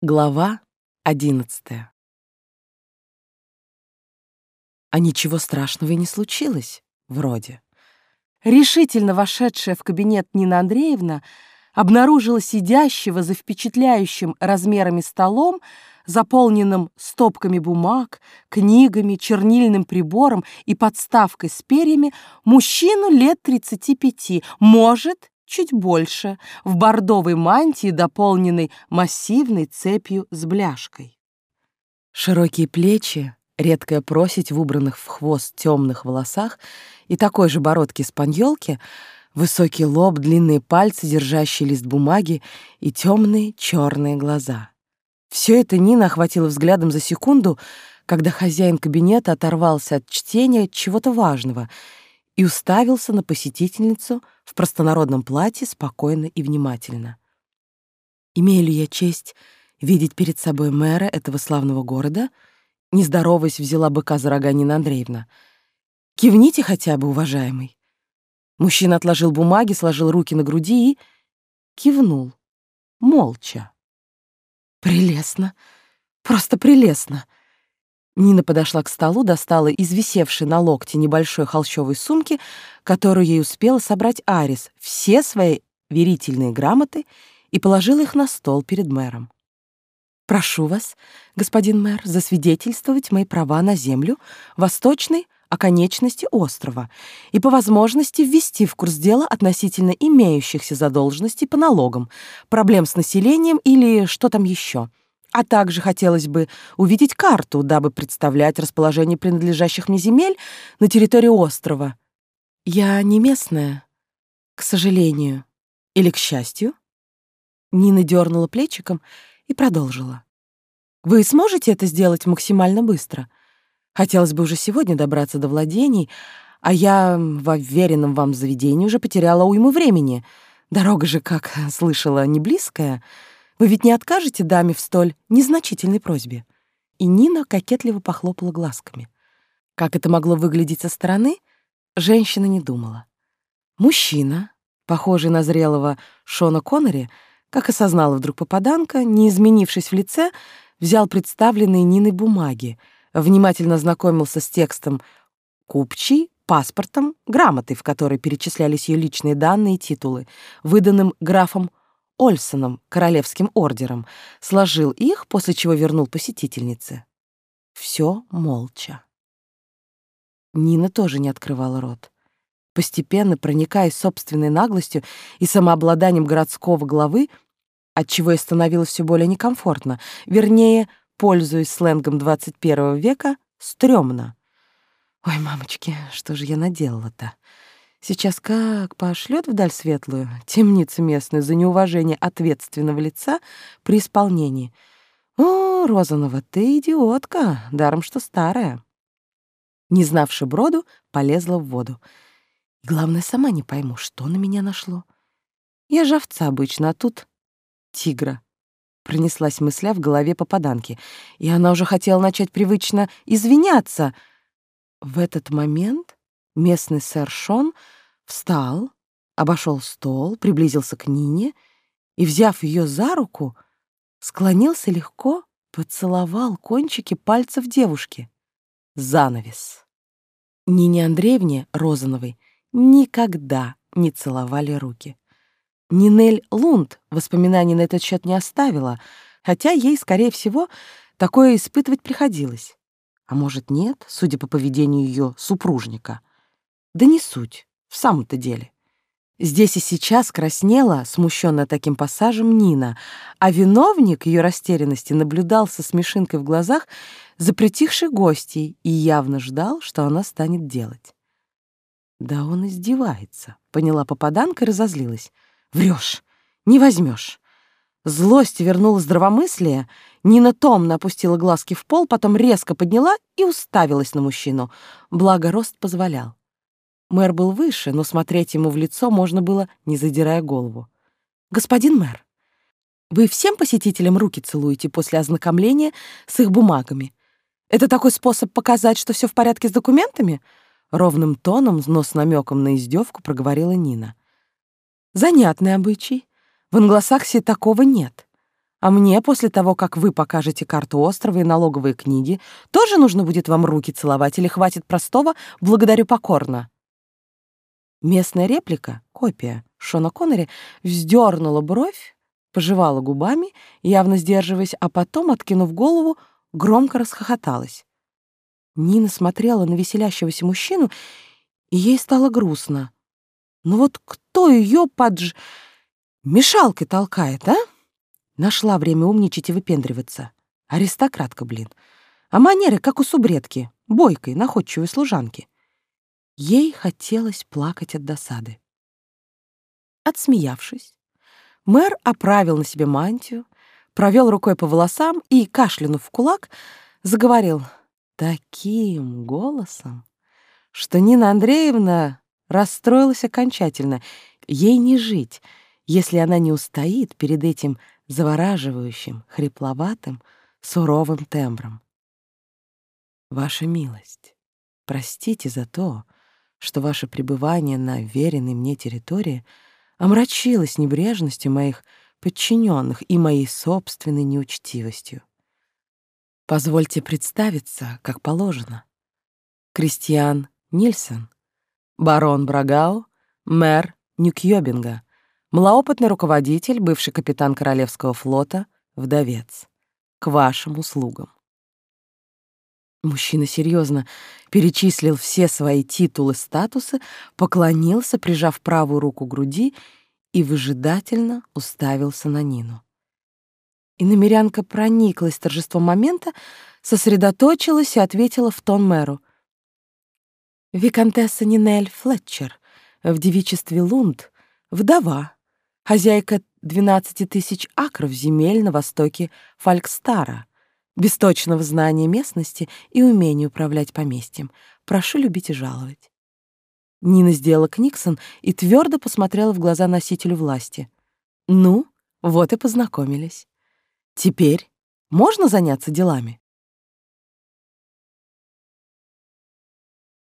Глава одиннадцатая. А ничего страшного и не случилось, вроде. Решительно вошедшая в кабинет Нина Андреевна обнаружила сидящего за впечатляющим размерами столом, заполненным стопками бумаг, книгами, чернильным прибором и подставкой с перьями, мужчину лет 35, может, чуть больше, в бордовой мантии, дополненной массивной цепью с бляшкой. Широкие плечи, редкая просить в убранных в хвост темных волосах и такой же бородки спаньолки, высокий лоб, длинные пальцы, держащие лист бумаги и темные черные глаза. Все это Нина охватила взглядом за секунду, когда хозяин кабинета оторвался от чтения чего-то важного и уставился на посетительницу в простонародном платье спокойно и внимательно. «Имею ли я честь видеть перед собой мэра этого славного города?» Нездороваясь, взяла быка за рога Нина Андреевна. «Кивните хотя бы, уважаемый». Мужчина отложил бумаги, сложил руки на груди и кивнул, молча. «Прелестно, просто прелестно!» Нина подошла к столу, достала из висевшей на локте небольшой холщовой сумки, которую ей успела собрать Арис, все свои верительные грамоты и положила их на стол перед мэром. «Прошу вас, господин мэр, засвидетельствовать мои права на землю восточной оконечности острова и по возможности ввести в курс дела относительно имеющихся задолженностей по налогам, проблем с населением или что там еще» А также хотелось бы увидеть карту, дабы представлять расположение принадлежащих мне земель на территории острова. Я не местная, к сожалению. Или к счастью. Нина дернула плечиком и продолжила. Вы сможете это сделать максимально быстро? Хотелось бы уже сегодня добраться до владений, а я в уверенном вам заведении уже потеряла уйму времени. Дорога же, как слышала, не близкая — вы ведь не откажете даме в столь незначительной просьбе?» И Нина кокетливо похлопала глазками. Как это могло выглядеть со стороны, женщина не думала. Мужчина, похожий на зрелого Шона Коннери, как осознала вдруг попаданка, не изменившись в лице, взял представленные Ниной бумаги, внимательно знакомился с текстом купчий, паспортом, грамотой, в которой перечислялись ее личные данные и титулы, выданным графом Ольсоном, королевским ордером, сложил их, после чего вернул посетительнице. Все молча. Нина тоже не открывала рот. Постепенно, проникаясь собственной наглостью и самообладанием городского главы, отчего ей становилось все более некомфортно, вернее, пользуясь сленгом 21 века, стрёмно. «Ой, мамочки, что же я наделала-то?» Сейчас как пошлет вдаль светлую темницу местную за неуважение ответственного лица при исполнении. О, Розанова, ты идиотка, даром что старая. Не знавши броду, полезла в воду. главное, сама не пойму, что на меня нашло. Я же овца обычно, а тут тигра. Пронеслась мысля в голове попаданки, и она уже хотела начать привычно извиняться. В этот момент Местный сэр Шон встал, обошел стол, приблизился к Нине и, взяв ее за руку, склонился легко, поцеловал кончики пальцев девушки. Занавес. Нине Андреевне Розановой никогда не целовали руки. Нинель Лунд воспоминаний на этот счет не оставила, хотя ей, скорее всего, такое испытывать приходилось. А может, нет, судя по поведению ее супружника. Да не суть, в самом-то деле. Здесь и сейчас краснела, смущенная таким пассажем, Нина, а виновник ее растерянности наблюдал со смешинкой в глазах за притихшей гостьей и явно ждал, что она станет делать. «Да он издевается», — поняла попаданка и разозлилась. «Врешь, не возьмешь». Злость вернула здравомыслие. Нина томно опустила глазки в пол, потом резко подняла и уставилась на мужчину. Благо, рост позволял. Мэр был выше, но смотреть ему в лицо можно было, не задирая голову. «Господин мэр, вы всем посетителям руки целуете после ознакомления с их бумагами? Это такой способ показать, что все в порядке с документами?» Ровным тоном, но с намеком на издевку проговорила Нина. «Занятный обычай. В англосаксе такого нет. А мне после того, как вы покажете карту острова и налоговые книги, тоже нужно будет вам руки целовать или хватит простого «благодарю покорно»?» Местная реплика, копия Шона Коннери, вздернула бровь, пожевала губами, явно сдерживаясь, а потом, откинув голову, громко расхохоталась. Нина смотрела на веселящегося мужчину, и ей стало грустно. Ну вот кто ее подж... мешалкой толкает, а? Нашла время умничать и выпендриваться. Аристократка, блин. А манеры, как у субредки, бойкой, находчивой служанки. Ей хотелось плакать от досады. Отсмеявшись, мэр оправил на себе мантию, провел рукой по волосам и, кашлянув в кулак, заговорил таким голосом, что Нина Андреевна расстроилась окончательно. Ей не жить, если она не устоит перед этим завораживающим, хрипловатым, суровым тембром. Ваша милость, простите за то, что ваше пребывание на веренной мне территории омрачилось небрежностью моих подчиненных и моей собственной неучтивостью. Позвольте представиться, как положено. Кристиан Нильсон, барон Брагау, мэр Нюкьёбинга, Малоопытный руководитель, бывший капитан Королевского флота, вдовец. К вашим услугам. Мужчина серьезно перечислил все свои титулы, статусы, поклонился, прижав правую руку к груди и выжидательно уставился на Нину. И намерянка прониклась торжеством момента, сосредоточилась и ответила в тон мэру. «Викантесса Нинель Флетчер, в девичестве Лунд, вдова, хозяйка 12 тысяч акров земель на востоке Фалькстара, без точного знания местности и умения управлять поместьем. Прошу любить и жаловать. Нина сделала книксон и твердо посмотрела в глаза носителю власти. Ну, вот и познакомились. Теперь можно заняться делами?